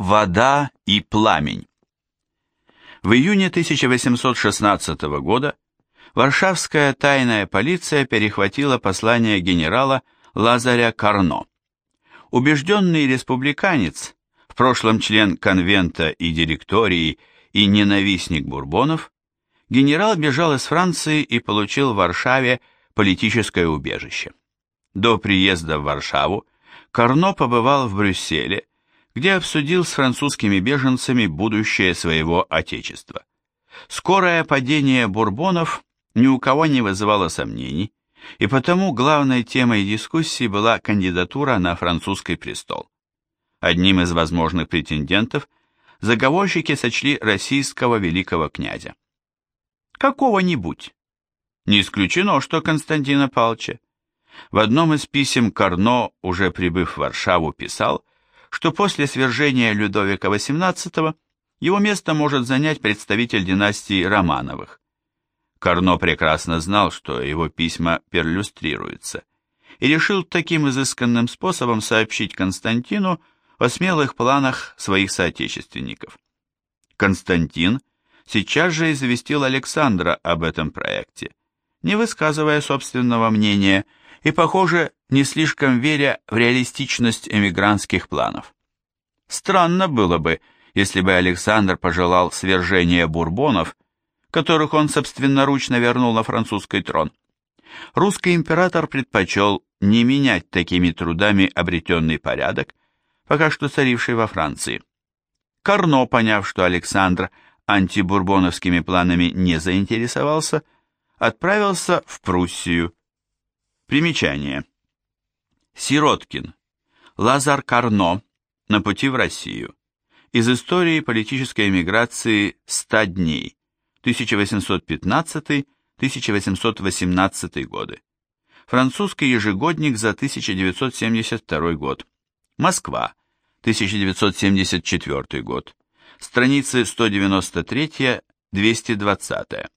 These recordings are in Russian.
Вода и пламень. В июне 1816 года Варшавская тайная полиция перехватила послание генерала Лазаря Карно. Убежденный республиканец, в прошлом член конвента и директории и ненавистник бурбонов, генерал бежал из Франции и получил в Варшаве политическое убежище. До приезда в Варшаву Карно побывал в Брюсселе, где обсудил с французскими беженцами будущее своего отечества. Скорое падение бурбонов ни у кого не вызывало сомнений, и потому главной темой дискуссии была кандидатура на французский престол. Одним из возможных претендентов заговорщики сочли российского великого князя. Какого-нибудь. Не исключено, что Константина Павловича. В одном из писем Карно, уже прибыв в Варшаву, писал, что после свержения Людовика XVIII его место может занять представитель династии Романовых. Карно прекрасно знал, что его письма перлюстрируются, и решил таким изысканным способом сообщить Константину о смелых планах своих соотечественников. Константин сейчас же известил Александра об этом проекте, не высказывая собственного мнения и, похоже, не слишком веря в реалистичность эмигрантских планов. Странно было бы, если бы Александр пожелал свержения бурбонов, которых он собственноручно вернул на французский трон. Русский император предпочел не менять такими трудами обретенный порядок, пока что царивший во Франции. Карно, поняв, что Александр антибурбоновскими планами не заинтересовался, отправился в Пруссию. Примечание. Сироткин. Лазар Карно. На пути в Россию. Из истории политической эмиграции «100 дней» 1815-1818 годы. Французский ежегодник за 1972 год. Москва, 1974 год. Страницы 193-220.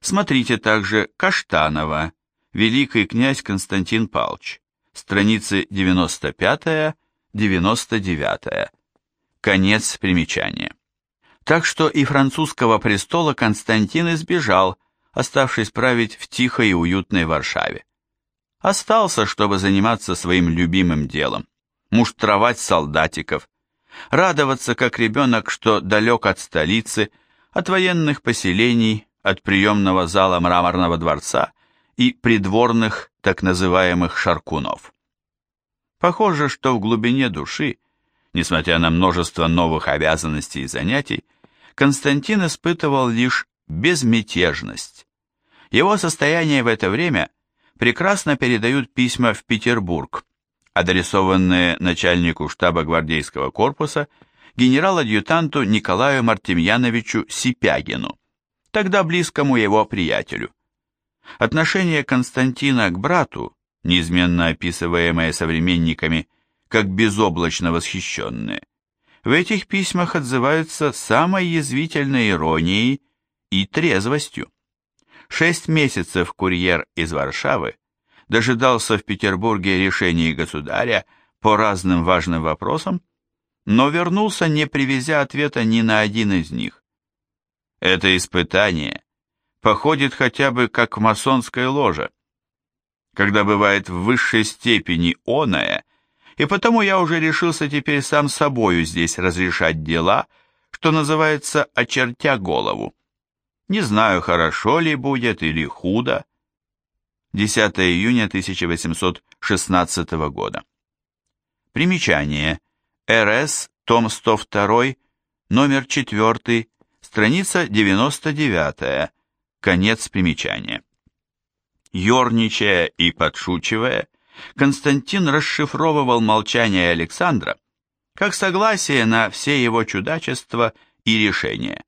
Смотрите также Каштанова, Великий князь Константин Палч. Страницы 95-99. Конец примечания. Так что и французского престола Константин избежал, оставшись править в тихой и уютной Варшаве. Остался, чтобы заниматься своим любимым делом, муштровать солдатиков, радоваться как ребенок, что далек от столицы, от военных поселений, от приемного зала мраморного дворца и придворных так называемых шаркунов. Похоже, что в глубине души, несмотря на множество новых обязанностей и занятий, Константин испытывал лишь безмятежность. Его состояние в это время прекрасно передают письма в Петербург, адресованные начальнику штаба гвардейского корпуса генерал-адъютанту Николаю Мартемьяновичу Сипягину, тогда близкому его приятелю. Отношение Константина к брату, неизменно описываемое современниками как безоблачно восхищенное, в этих письмах отзываются самой язвительной иронией и трезвостью. Шесть месяцев курьер из Варшавы дожидался в Петербурге решений государя по разным важным вопросам, но вернулся, не привезя ответа ни на один из них. Это испытание походит хотя бы как в масонской ложе, когда бывает в высшей степени оное, и потому я уже решился теперь сам собою здесь разрешать дела, что называется, очертя голову. Не знаю, хорошо ли будет или худо. 10 июня 1816 года. Примечание. РС, том 102, номер 4, страница 99, Конец примечания. Ёрничая и подшучивая, Константин расшифровывал молчание Александра как согласие на все его чудачества и решения.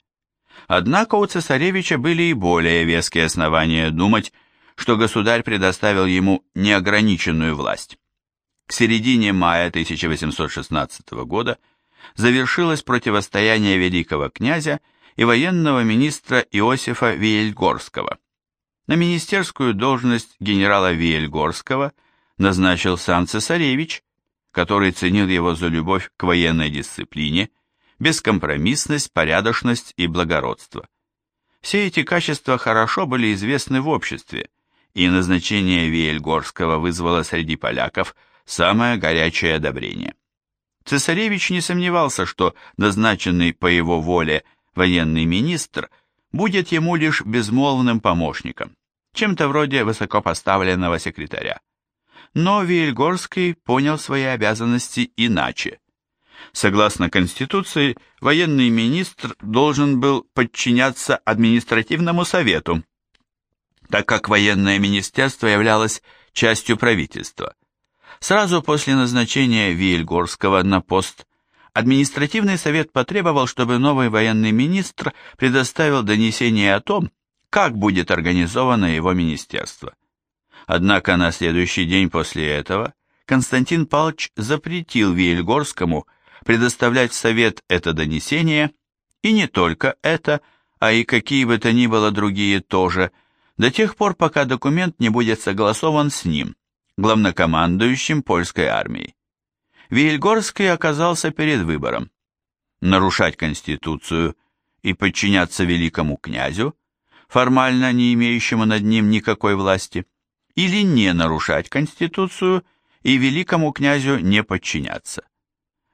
Однако у цесаревича были и более веские основания думать, что государь предоставил ему неограниченную власть. К середине мая 1816 года завершилось противостояние великого князя и военного министра Иосифа Виельгорского. На министерскую должность генерала Виельгорского назначил сам цесаревич, который ценил его за любовь к военной дисциплине, бескомпромиссность, порядочность и благородство. Все эти качества хорошо были известны в обществе, и назначение Виельгорского вызвало среди поляков самое горячее одобрение. Цесаревич не сомневался, что назначенный по его воле военный министр будет ему лишь безмолвным помощником, чем-то вроде высокопоставленного секретаря. Но Виельгорский понял свои обязанности иначе. Согласно Конституции, военный министр должен был подчиняться административному совету, так как военное министерство являлось частью правительства. Сразу после назначения Вильгорского на пост административный совет потребовал, чтобы новый военный министр предоставил донесение о том, как будет организовано его министерство. Однако на следующий день после этого Константин Павлович запретил Вильгорскому предоставлять совет это донесение, и не только это, а и какие бы то ни было другие тоже, до тех пор, пока документ не будет согласован с ним, главнокомандующим польской армией. Вильгорский оказался перед выбором – нарушать Конституцию и подчиняться великому князю, формально не имеющему над ним никакой власти, или не нарушать Конституцию и великому князю не подчиняться.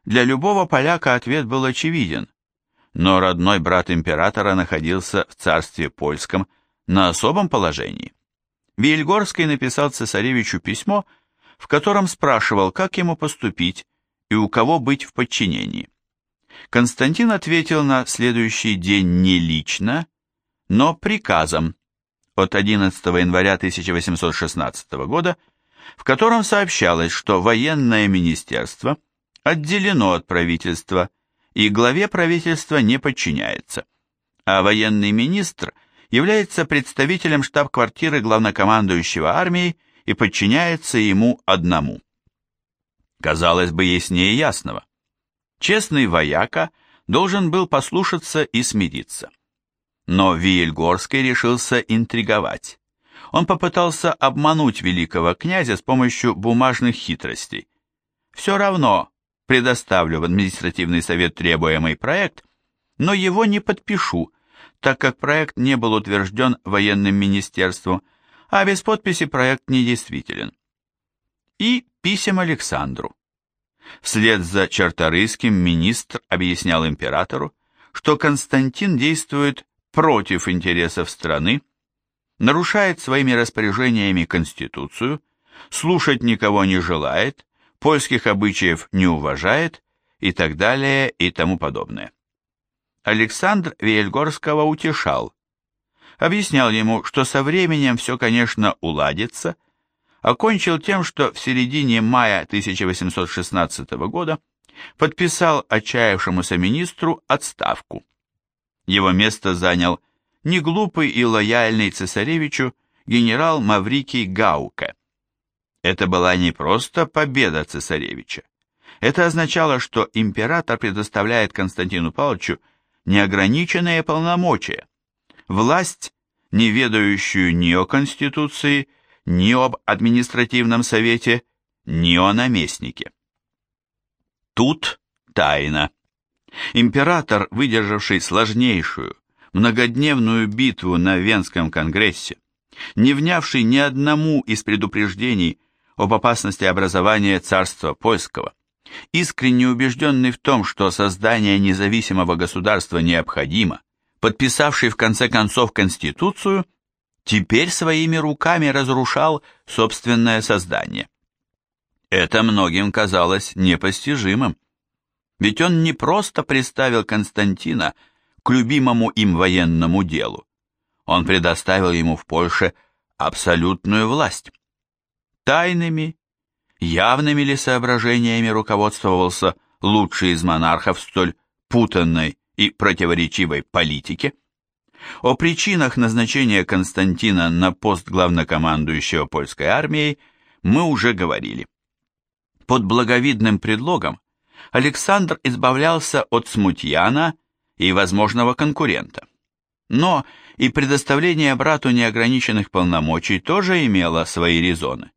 Для любого поляка ответ был очевиден, но родной брат императора находился в царстве польском на особом положении. Вильгорский написал цесаревичу письмо, в котором спрашивал, как ему поступить и у кого быть в подчинении. Константин ответил на следующий день не лично, но приказом от 11 января 1816 года, в котором сообщалось, что военное министерство отделено от правительства и главе правительства не подчиняется, а военный министр – является представителем штаб-квартиры главнокомандующего армией и подчиняется ему одному. Казалось бы, яснее ясного. Честный вояка должен был послушаться и смириться. Но Виельгорский решился интриговать. Он попытался обмануть великого князя с помощью бумажных хитростей. Все равно предоставлю в административный совет требуемый проект, но его не подпишу, так как проект не был утвержден военным министерством, а без подписи проект недействителен. И писем Александру. Вслед за Чарторийским министр объяснял императору, что Константин действует против интересов страны, нарушает своими распоряжениями Конституцию, слушать никого не желает, польских обычаев не уважает и так далее и тому подобное. Александр Виельгорского утешал. Объяснял ему, что со временем все, конечно, уладится, окончил тем, что в середине мая 1816 года подписал отчаявшемуся министру отставку. Его место занял неглупый и лояльный цесаревичу генерал Маврикий Гауке. Это была не просто победа цесаревича. Это означало, что император предоставляет Константину Павловичу неограниченные полномочия, власть, не ведающую ни о Конституции, ни об административном совете, ни о наместнике. Тут тайна. Император, выдержавший сложнейшую, многодневную битву на Венском конгрессе, не внявший ни одному из предупреждений об опасности образования царства польского, искренне убежденный в том, что создание независимого государства необходимо, подписавший в конце концов Конституцию, теперь своими руками разрушал собственное создание. Это многим казалось непостижимым. Ведь он не просто представил Константина к любимому им военному делу. Он предоставил ему в Польше абсолютную власть. Тайными Явными ли соображениями руководствовался лучший из монархов столь путанной и противоречивой политике? О причинах назначения Константина на пост главнокомандующего польской армией мы уже говорили. Под благовидным предлогом Александр избавлялся от смутьяна и возможного конкурента. Но и предоставление брату неограниченных полномочий тоже имело свои резоны.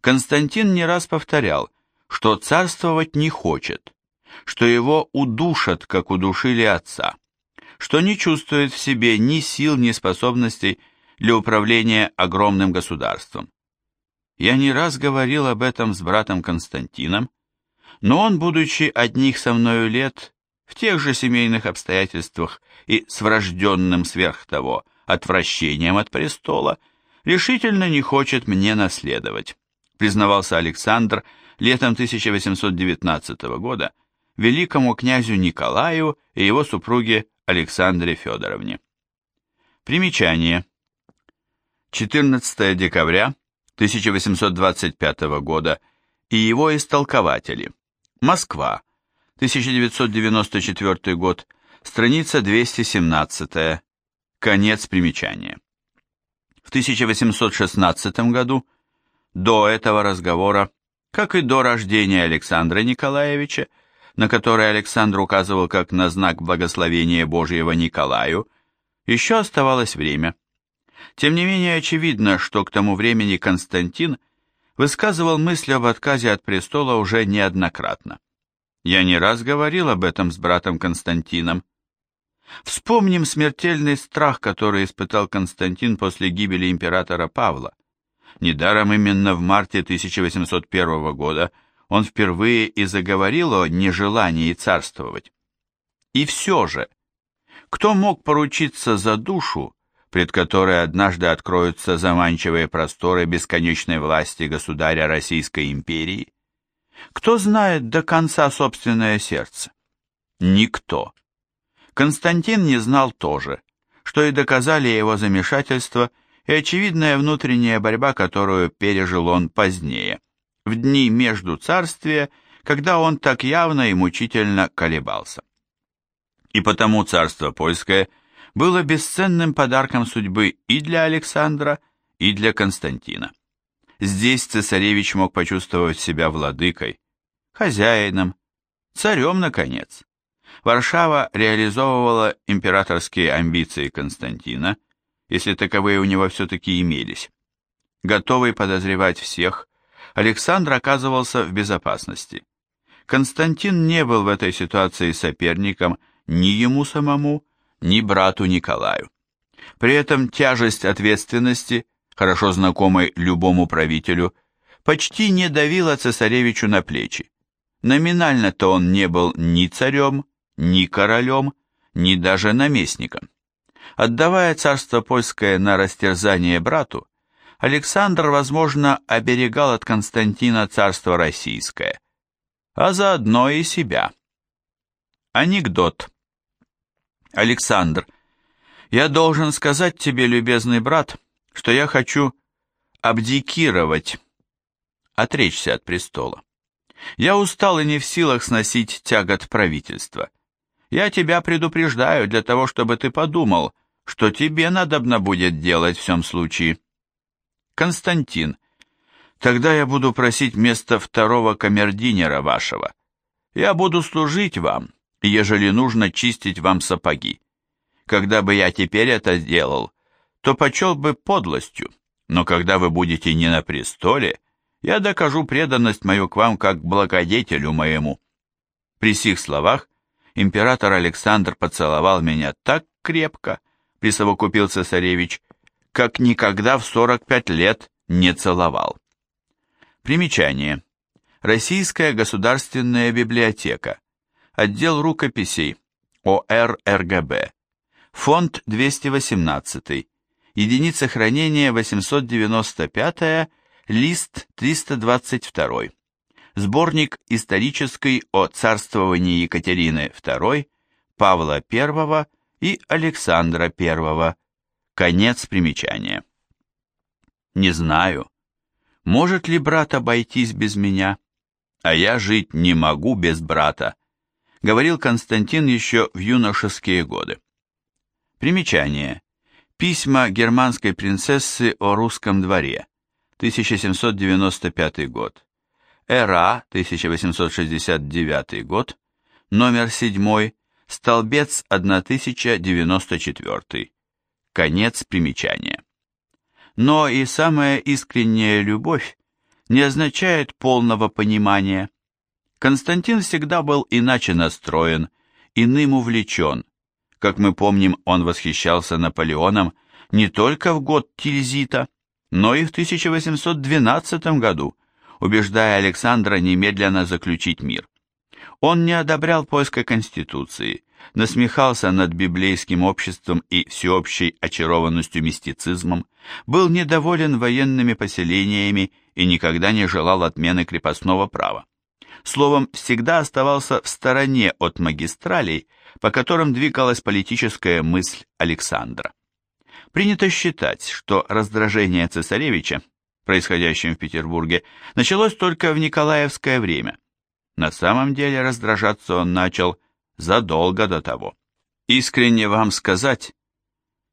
Константин не раз повторял, что царствовать не хочет, что его удушат, как удушили отца, что не чувствует в себе ни сил, ни способностей для управления огромным государством. Я не раз говорил об этом с братом Константином, но он, будучи одних со мною лет, в тех же семейных обстоятельствах и с врожденным сверх того отвращением от престола, решительно не хочет мне наследовать, признавался Александр летом 1819 года великому князю Николаю и его супруге Александре Федоровне. Примечание. 14 декабря 1825 года и его истолкователи. Москва. 1994 год. Страница 217. Конец примечания. В 1816 году, до этого разговора, как и до рождения Александра Николаевича, на который Александр указывал как на знак благословения Божьего Николаю, еще оставалось время. Тем не менее очевидно, что к тому времени Константин высказывал мысли об отказе от престола уже неоднократно. Я не раз говорил об этом с братом Константином. Вспомним смертельный страх, который испытал Константин после гибели императора Павла. Недаром именно в марте 1801 года он впервые и заговорил о нежелании царствовать. И все же, кто мог поручиться за душу, пред которой однажды откроются заманчивые просторы бесконечной власти государя Российской империи? Кто знает до конца собственное сердце? Никто. Константин не знал тоже, что и доказали его замешательство и очевидная внутренняя борьба, которую пережил он позднее, в дни между царствия, когда он так явно и мучительно колебался. И потому царство польское было бесценным подарком судьбы и для Александра, и для Константина. Здесь цесаревич мог почувствовать себя владыкой, хозяином, царем, наконец. Варшава реализовывала императорские амбиции Константина, если таковые у него все-таки имелись. Готовый подозревать всех, Александр оказывался в безопасности. Константин не был в этой ситуации соперником ни ему самому, ни брату Николаю. При этом тяжесть ответственности – хорошо знакомый любому правителю, почти не давила цесаревичу на плечи. Номинально-то он не был ни царем, ни королем, ни даже наместником. Отдавая царство польское на растерзание брату, Александр, возможно, оберегал от Константина царство российское, а заодно и себя. Анекдот. Александр, я должен сказать тебе, любезный брат, что я хочу абдикировать, отречься от престола. Я устал и не в силах сносить тягот правительства. Я тебя предупреждаю для того, чтобы ты подумал, что тебе надобно будет делать в всем случае. Константин, тогда я буду просить место второго камердинера вашего. Я буду служить вам, ежели нужно чистить вам сапоги. Когда бы я теперь это сделал, то почел бы подлостью, но когда вы будете не на престоле, я докажу преданность мою к вам как благодетелю моему». При сих словах император Александр поцеловал меня так крепко, присовокупил цесаревич, как никогда в 45 лет не целовал. Примечание. Российская государственная библиотека. Отдел рукописей. ОР РГБ. Фонд 218 единица хранения 895, лист 322. Сборник исторический о царствовании Екатерины II, Павла I и Александра I. Конец примечания. Не знаю, может ли брат обойтись без меня, а я жить не могу без брата, говорил Константин еще в юношеские годы. Примечание. Письма германской принцессы о русском дворе, 1795 год. Эра, 1869 год. Номер 7, столбец 1094. Конец примечания. Но и самая искренняя любовь не означает полного понимания. Константин всегда был иначе настроен, иным увлечен. Как мы помним, он восхищался Наполеоном не только в год Тильзита, но и в 1812 году, убеждая Александра немедленно заключить мир. Он не одобрял польской конституции, насмехался над библейским обществом и всеобщей очарованностью мистицизмом, был недоволен военными поселениями и никогда не желал отмены крепостного права. Словом, всегда оставался в стороне от магистралей, по которым двигалась политическая мысль Александра. Принято считать, что раздражение цесаревича, происходящее в Петербурге, началось только в Николаевское время. На самом деле раздражаться он начал задолго до того. Искренне вам сказать,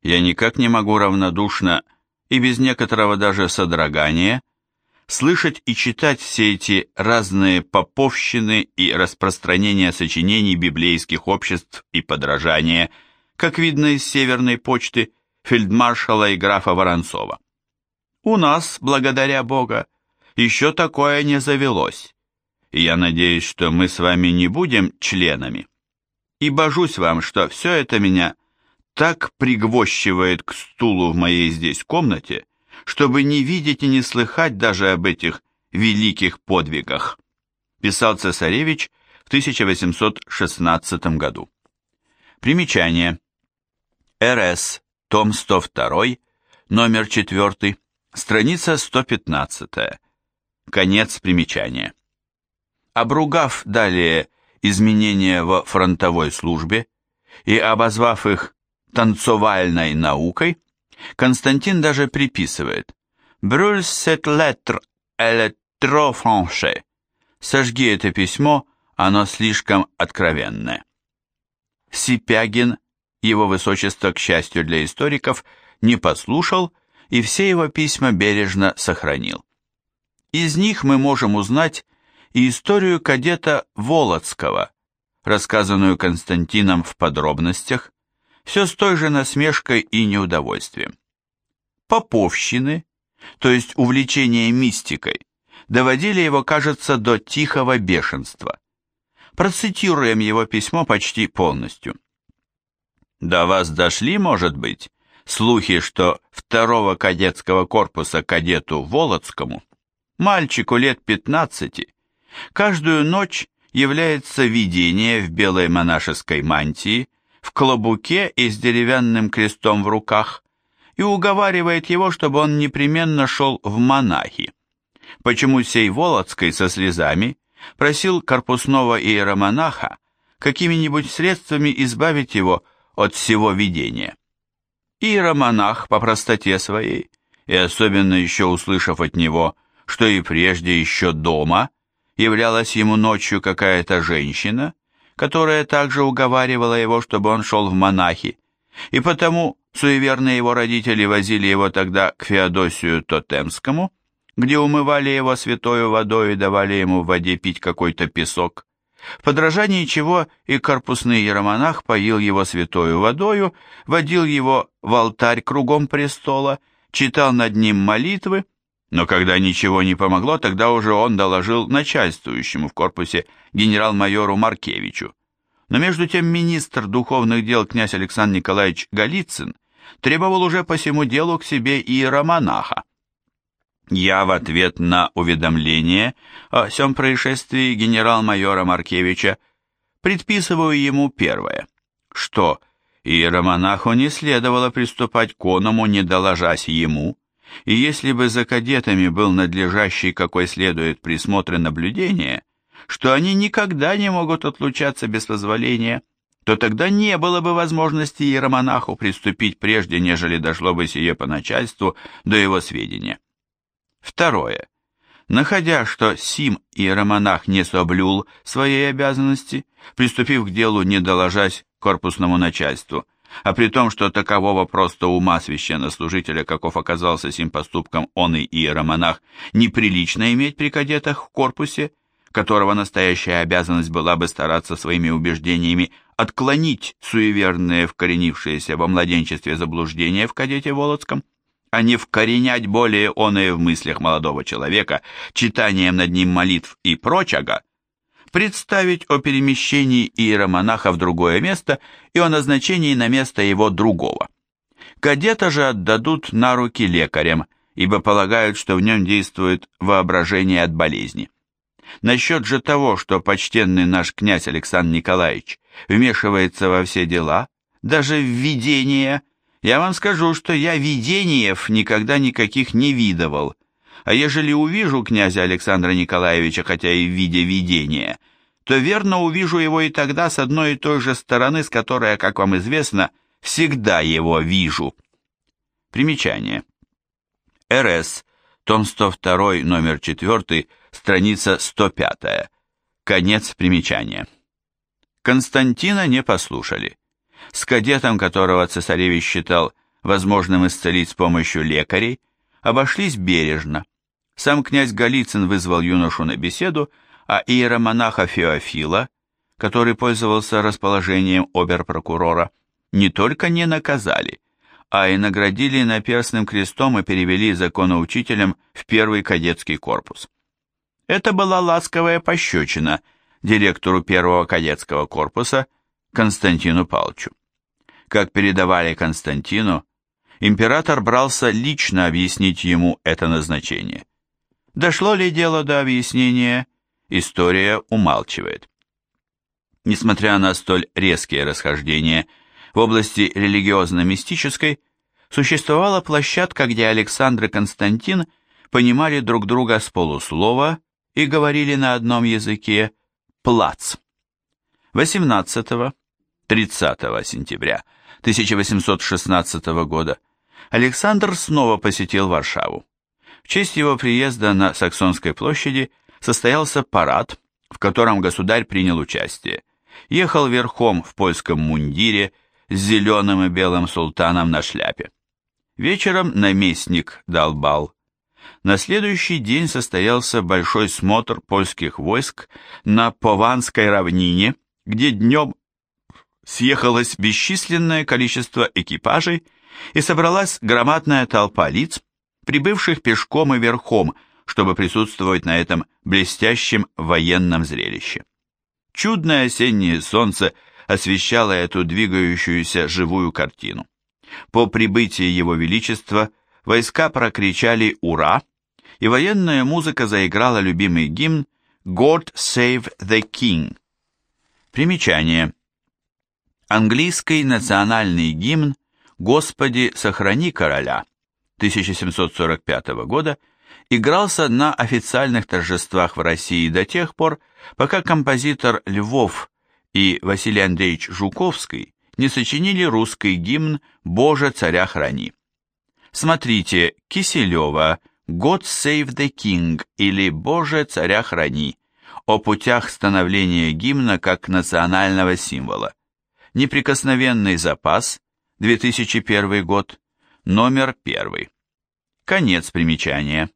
я никак не могу равнодушно и без некоторого даже содрогания слышать и читать все эти разные поповщины и распространения сочинений библейских обществ и подражания, как видно из Северной почты, фельдмаршала и графа Воронцова. У нас, благодаря Бога, еще такое не завелось, и я надеюсь, что мы с вами не будем членами. И божусь вам, что все это меня так пригвощивает к стулу в моей здесь комнате, чтобы не видеть и не слыхать даже об этих великих подвигах, писал цесаревич в 1816 году. Примечание. РС, том 102, номер 4, страница 115. Конец примечания. Обругав далее изменения во фронтовой службе и обозвав их танцовальной наукой, Константин даже приписывает «Brûle cette lettre, elle est trop franche». «Сожги это письмо, оно слишком откровенное». Сипягин, его высочество, к счастью для историков, не послушал и все его письма бережно сохранил. Из них мы можем узнать и историю кадета Володского, рассказанную Константином в подробностях, все с той же насмешкой и неудовольствием. Поповщины, то есть увлечение мистикой, доводили его, кажется, до тихого бешенства. Процитируем его письмо почти полностью. До вас дошли, может быть, слухи, что второго кадетского корпуса кадету Володскому, мальчику лет 15, каждую ночь является видение в белой монашеской мантии, в клобуке и с деревянным крестом в руках и уговаривает его, чтобы он непременно шел в монахи. Почему сей Володской со слезами просил корпусного иеромонаха какими-нибудь средствами избавить его от всего видения. Иеромонах по простоте своей, и особенно еще услышав от него, что и прежде еще дома являлась ему ночью какая-то женщина, которая также уговаривала его, чтобы он шел в монахи, и потому суеверные его родители возили его тогда к Феодосию Тотемскому, где умывали его святой водой и давали ему в воде пить какой-то песок, в подражании чего и корпусный иеромонах поил его святою водою, водил его в алтарь кругом престола, читал над ним молитвы, но когда ничего не помогло, тогда уже он доложил начальствующему в корпусе генерал-майору Маркевичу. Но между тем министр духовных дел князь Александр Николаевич Голицын требовал уже по всему делу к себе иеромонаха. Я в ответ на уведомление о всем происшествии генерал-майора Маркевича предписываю ему первое, что иеромонаху не следовало приступать к оному, не доложась ему, и если бы за кадетами был надлежащий, какой следует, присмотр и наблюдение, что они никогда не могут отлучаться без позволения, то тогда не было бы возможности иеромонаху приступить прежде, нежели дошло бы сие по начальству до его сведения. Второе. Находя, что Сим иеромонах не соблюл своей обязанности, приступив к делу, не доложась корпусному начальству, а при том, что такового просто ума священнослужителя, каков оказался сим поступком он и иеромонах, неприлично иметь при кадетах в корпусе, которого настоящая обязанность была бы стараться своими убеждениями отклонить суеверные, вкоренившиеся во младенчестве заблуждения в кадете Володском, а не вкоренять более оное в мыслях молодого человека читанием над ним молитв и прочего, представить о перемещении иеромонаха в другое место и о назначении на место его другого. Кадета же отдадут на руки лекарям, ибо полагают, что в нем действует воображение от болезни. Насчет же того, что почтенный наш князь Александр Николаевич вмешивается во все дела, даже в видения, я вам скажу, что я видениев никогда никаких не видывал, а ежели увижу князя Александра Николаевича, хотя и в виде видения, то верно увижу его и тогда с одной и той же стороны, с которой, как вам известно, всегда его вижу. Примечание. РС, том 102, номер 4, страница 105. Конец примечания. Константина не послушали. С кадетом, которого цесаревич считал возможным исцелить с помощью лекарей, обошлись бережно. Сам князь Голицын вызвал юношу на беседу, а иеромонаха Феофила, который пользовался расположением обер-прокурора, не только не наказали, а и наградили наперстным крестом и перевели законоучителем в первый кадетский корпус. Это была ласковая пощечина директору первого кадетского корпуса Константину Палчу. Как передавали Константину, император брался лично объяснить ему это назначение. Дошло ли дело до объяснения, история умалчивает. Несмотря на столь резкие расхождения в области религиозно-мистической, существовала площадка, где Александр и Константин понимали друг друга с полуслова и говорили на одном языке «плац». 18-30 сентября 1816 года Александр снова посетил Варшаву. В честь его приезда на Саксонской площади состоялся парад, в котором государь принял участие. Ехал верхом в польском мундире с зеленым и белым султаном на шляпе. Вечером наместник дал бал. На следующий день состоялся большой смотр польских войск на Пованской равнине, где днем съехалось бесчисленное количество экипажей и собралась громадная толпа лиц, прибывших пешком и верхом, чтобы присутствовать на этом блестящем военном зрелище. Чудное осеннее солнце освещало эту двигающуюся живую картину. По прибытии Его Величества войска прокричали «Ура!», и военная музыка заиграла любимый гимн «God Save the King». Примечание. Английский национальный гимн «Господи, сохрани короля» 1745 года игрался на официальных торжествах в России до тех пор, пока композитор Львов и Василий Андреевич Жуковский не сочинили русский гимн «Боже, царя храни». Смотрите Киселева «God Save the King» или «Боже, царя храни» о путях становления гимна как национального символа. Неприкосновенный запас, 2001 год, номер 1. Конец примечания.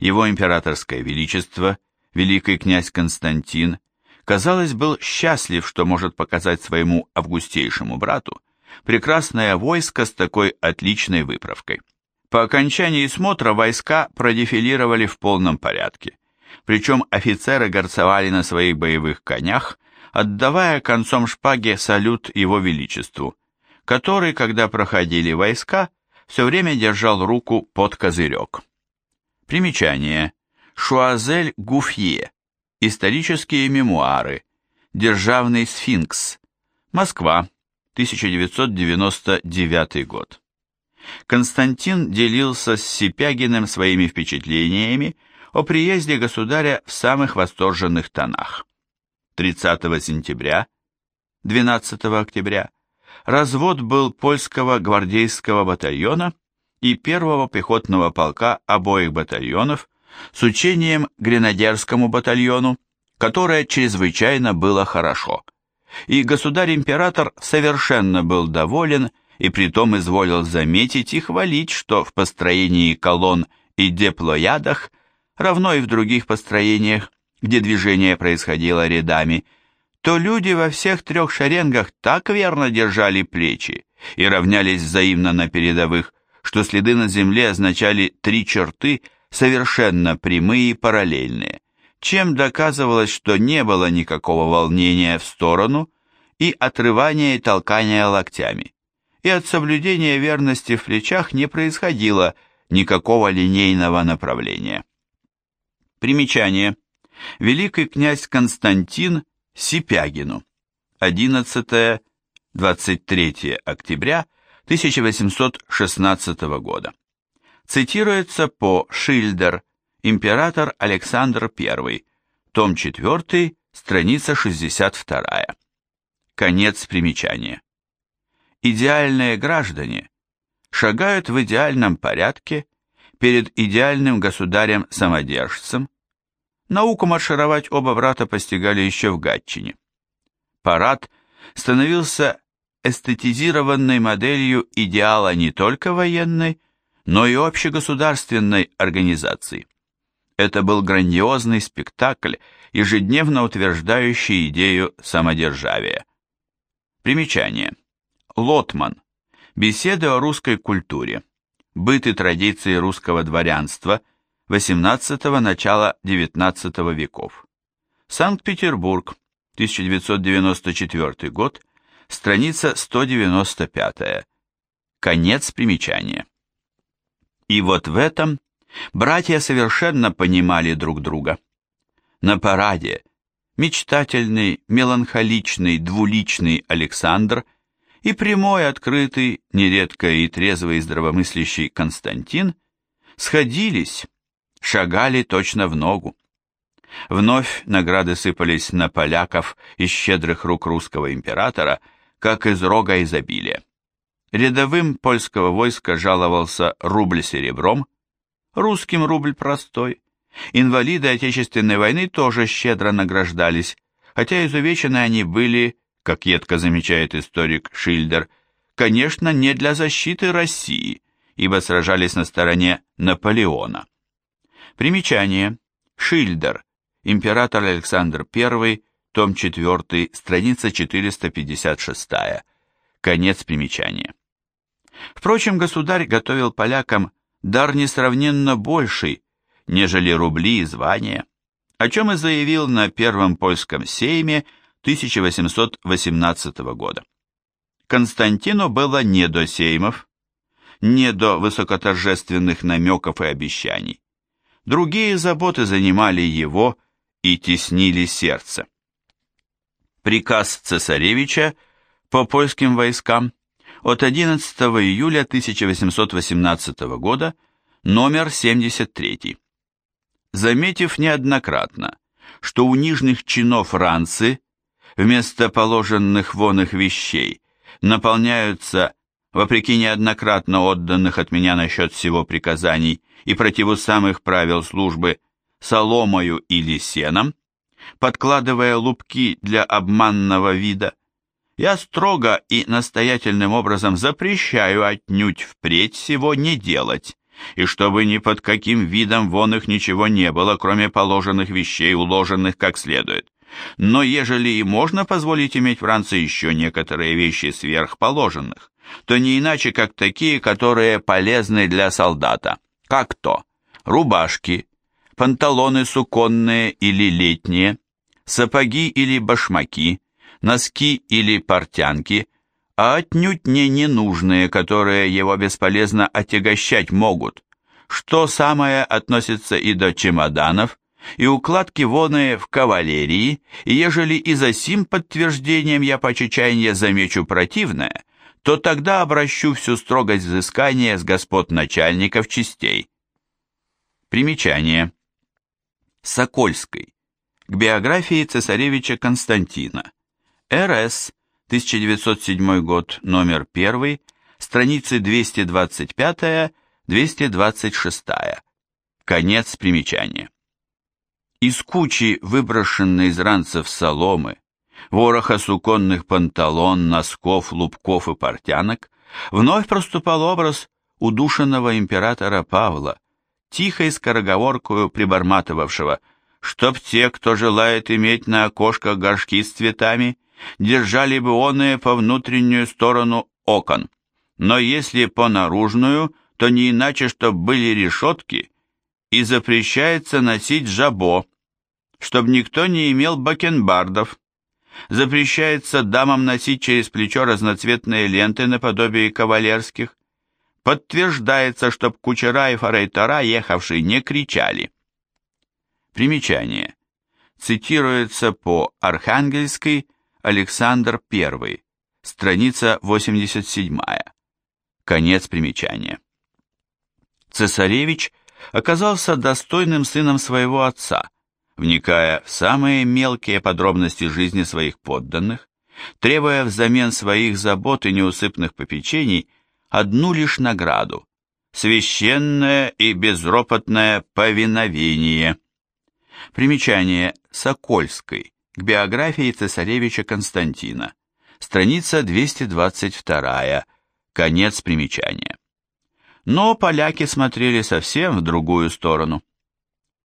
Его императорское величество, великий князь Константин, казалось, был счастлив, что может показать своему августейшему брату прекрасное войско с такой отличной выправкой. По окончании смотра войска продефилировали в полном порядке, причем офицеры горцевали на своих боевых конях, отдавая концом шпаги салют его величеству, который, когда проходили войска, все время держал руку под козырек. Примечание. Шуазель Гуфье. Исторические мемуары. Державный сфинкс. Москва. 1999 год. Константин делился с Сипягиным своими впечатлениями о приезде государя в самых восторженных тонах. 30 сентября, 12 октября развод был польского гвардейского батальона и первого пехотного полка обоих батальонов с учением гренадерскому батальону, которое чрезвычайно было хорошо. И государь-император совершенно был доволен и притом изволил заметить и хвалить, что в построении колонн и деплоядах, равно и в других построениях, где движение происходило рядами, то люди во всех трех шеренгах так верно держали плечи и равнялись взаимно на передовых, что следы на земле означали три черты, совершенно прямые и параллельные, чем доказывалось, что не было никакого волнения в сторону и отрывания и толкания локтями, и от соблюдения верности в плечах не происходило никакого линейного направления. Примечание. Великий князь Константин Сипягину. 11-23 октября 1816 года. Цитируется по Шильдер Император Александр I, том 4, страница 62. Конец примечания. Идеальные граждане шагают в идеальном порядке перед идеальным государем-самодержцем. Науку маршировать оба брата постигали еще в Гатчине. Парад становился эстетизированной моделью идеала не только военной, но и общегосударственной организации. Это был грандиозный спектакль, ежедневно утверждающий идею самодержавия. Примечание. Лотман. Беседы о русской культуре. Быт и традиции русского дворянства XVIII – начала XIX веков. Санкт-Петербург, 1994 год, страница 195. Конец примечания. И вот в этом Братья совершенно понимали друг друга. На параде мечтательный, меланхоличный, двуличный Александр и прямой, открытый, нередко и трезвый и здравомыслящий Константин сходились, шагали точно в ногу. Вновь награды сыпались на поляков из щедрых рук русского императора, как из рога изобилия. Рядовым польского войска жаловался рубль серебром, русским рубль простой. Инвалиды Отечественной войны тоже щедро награждались, хотя изувечены они были, как едко замечает историк Шильдер, конечно, не для защиты России, ибо сражались на стороне Наполеона. Примечание. Шильдер. Император Александр I, том 4, страница 456. Конец примечания. Впрочем, государь готовил полякам дар несравненно больший, нежели рубли и звания, о чем и заявил на Первом польском сейме 1818 года. Константину было не до сеймов, не до высокоторжественных намеков и обещаний. Другие заботы занимали его и теснили сердце. Приказ цесаревича по польским войскам от 11 июля 1818 года, номер 73. Заметив неоднократно, что у нижних чинов ранцы вместо положенных вон их вещей наполняются, вопреки неоднократно отданных от меня насчет всего приказаний и противу самых правил службы, соломою или сеном, подкладывая лупки для обманного вида, я строго и настоятельным образом запрещаю отнюдь впредь всего не делать, и чтобы ни под каким видом вон их ничего не было, кроме положенных вещей, уложенных как следует. Но ежели и можно позволить иметь Франции еще некоторые вещи сверхположенных, то не иначе, как такие, которые полезны для солдата. Как то? Рубашки, панталоны суконные или летние, сапоги или башмаки, носки или портянки, а отнюдь не ненужные, которые его бесполезно отягощать могут, что самое относится и до чемоданов, и укладки воные в кавалерии, и ежели и за сим подтверждением я по чечаянье замечу противное, то тогда обращу всю строгость взыскания с господ начальников частей. Примечание. Сокольской. К биографии цесаревича Константина. РС, 1907 год, номер 1, страницы 225-226. Конец примечания. Из кучи выброшенной из ранцев соломы, вороха суконных панталон, носков, лубков и портянок, вновь проступал образ удушенного императора Павла, тихо и скороговоркую приборматывавшего, чтоб те, кто желает иметь на окошках горшки с цветами, держали бы оные по внутреннюю сторону окон, но если по наружную, то не иначе, чтоб были решетки, и запрещается носить жабо, чтобы никто не имел бакенбардов. Запрещается дамам носить через плечо разноцветные ленты наподобие кавалерских. Подтверждается, чтоб кучера и форейтера, ехавшие, не кричали. Примечание. Цитируется по Архангельской Александр I, страница 87. Конец примечания. Цесаревич оказался достойным сыном своего отца, вникая в самые мелкие подробности жизни своих подданных, требуя взамен своих забот и неусыпных попечений одну лишь награду – священное и безропотное повиновение. Примечание Сокольской к биографии цесаревича Константина, страница 222, конец примечания. Но поляки смотрели совсем в другую сторону –